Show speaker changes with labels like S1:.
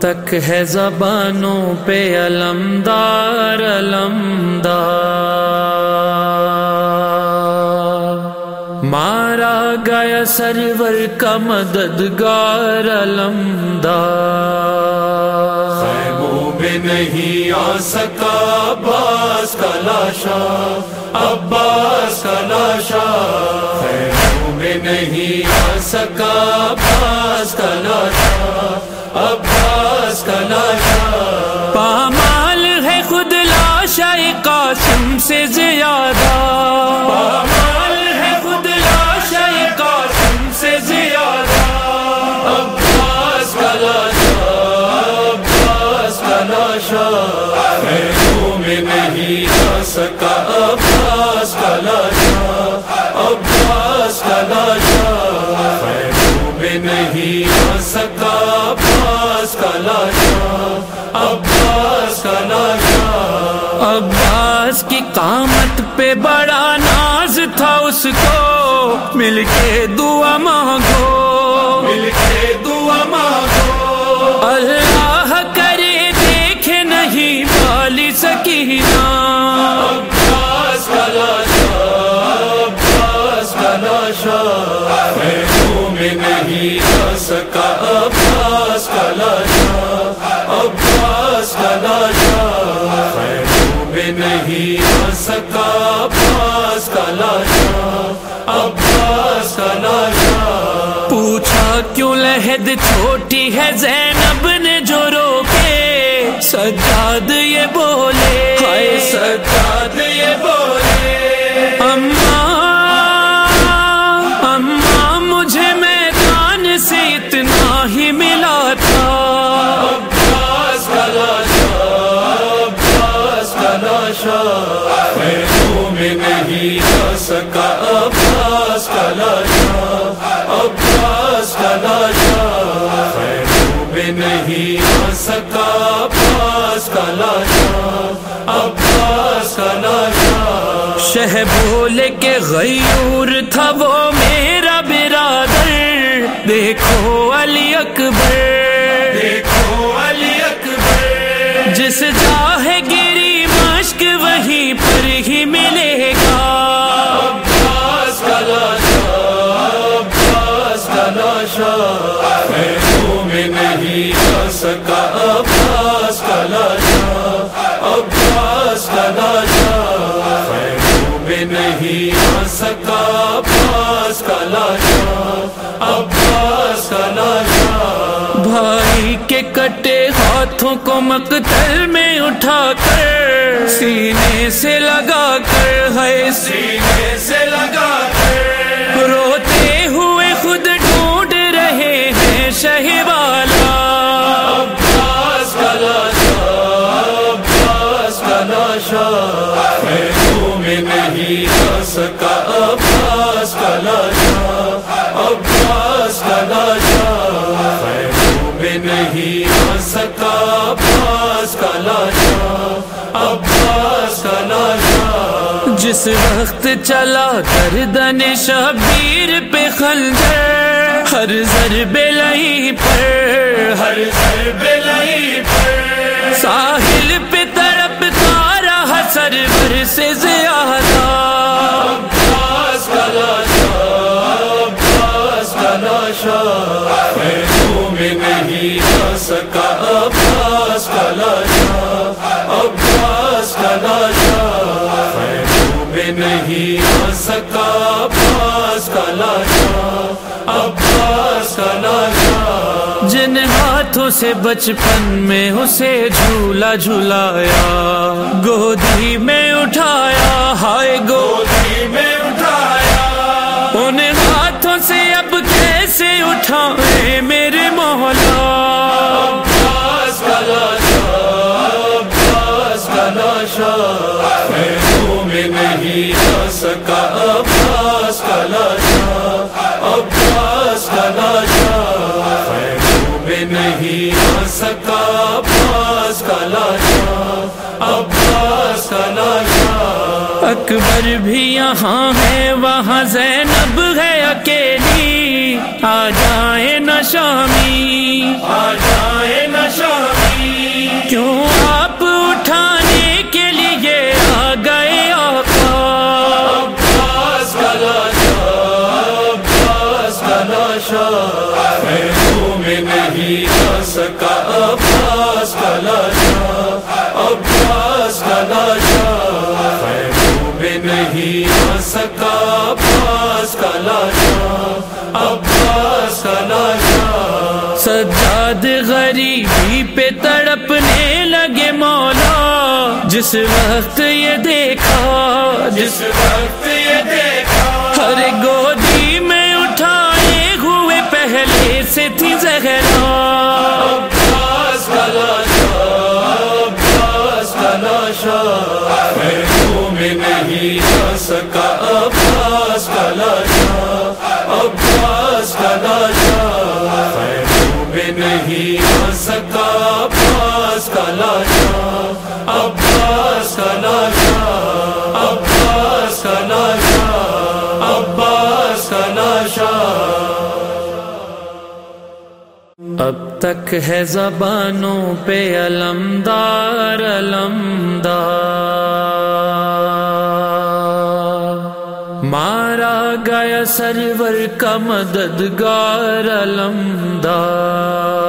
S1: تک ہے زبانوں پہ علمدار علمدار۔ مارا گیا سرور کا مددگار، علمدار۔
S2: خیموں میں نہیں آ سکا عباس کا لاشا، عباس کا لاشا۔ خیموں میں نہیں آ سکا عباس کا
S1: سے زیادہ۔
S2: پامال ہے خود لاشا قاسم سے زیادہ۔ عباس کا لاشا، عباس کا لاشا۔ خیموں میں نہیں آ سکا، عباس کا لاشا، عباس کا لاشا۔ خیموں میں نہیں آ سکا، عباس کا لاشا۔
S1: پہ بڑا ناز تھا اس کو مل کے دعا مانگو۔
S2: مل کے دعا مانگو۔
S1: اللہ کرے دیکھے نہیں
S2: عباس کا میں نہیں آ سکا۔
S1: کیوں لہد چھوٹی ہے زینب نے جو روکے۔ سجاد یہ بولے۔
S2: ہائے سجاد یہ بولے۔
S1: اماں اماں مجھے میدان سے اتنا ہی ملا تھا۔
S2: عباس کا لاشا عباس کا لاشا نہیں آ سکا عباس کا لاشا عباس کا لاشا
S1: شہ بولے کے غیور تھا وہ میرا برادر۔ دیکھو علی اکبر۔
S2: دیکھو علی اکبر۔
S1: جس جاہ گری مشک وہیں پر ہی ملے گا۔
S2: عباس کا لاشا عباس کا لاشا نہیں آ سکا عباس کا لاشا عباس کا لاشا خیموں میں نہیں آ سکا عباس کا لاشا عباس کا لاشا
S1: بھائی کے کٹے ہاتھوں کو مقتل میں اٹھا کر سینے سے لگا کر ہے۔
S2: سینے سے کا لاشا میں نہیں آ سکا عباس کا لاشا عباس کا لاشا خیموں میں نہیں آ سکا عباس کا لاشا عباس کا لاشا
S1: جس وقت چلا، گردن شبیر پہ خنجر ہر ضرب لئی پر
S2: کا لاشا خیموں میں نہیں آ سکا عباس کا لاشا عباس کا لاشا خیموں میں نہیں آ سکا عباس کا لاشا عباس کا لاشا
S1: جن ہاتھوں سے بچپن میں اسے جھولا جھولایا، گودی میں اٹھایا، ہائے
S2: گودی
S1: کیسے اٹھائے میرے مولا۔
S2: عباس کا لاشا عباس کا لاشا خیموں میں نہیں آ سکا، عباس کا لاشا عباس کا لاشا خیموں میں نہیں آ سکا، عباس کا لاشا عباس کا لاشا
S1: اکبر بھی یہاں ہے، وہاں زینب ہے۔ شامی آ جائے نہ شامی
S2: کیوں آپ اٹھانے کے لیے آ گئے عباس نہیں سکا پاس کا لاشا اب پاس نہیں لاشا۔
S1: سجاد غریبی پہ تڑپنے لگے مولا۔ جس وقت یہ دیکھا،
S2: جس وقت یہ دیکھا۔
S1: ہر گودی میں اٹھائے ہوئے پہلے سے تھی زہرا۔
S2: میں نہیں سکا عباس کا لاشا عباس کا لاشا عباس کا لاشا عباس کا لاشا عباس کا لاشا عباس کا لاشا
S1: اب تک ہے زبانوں پہ علمدار علمدار۔ مارا گیا سرور کا مددگار، علمدار۔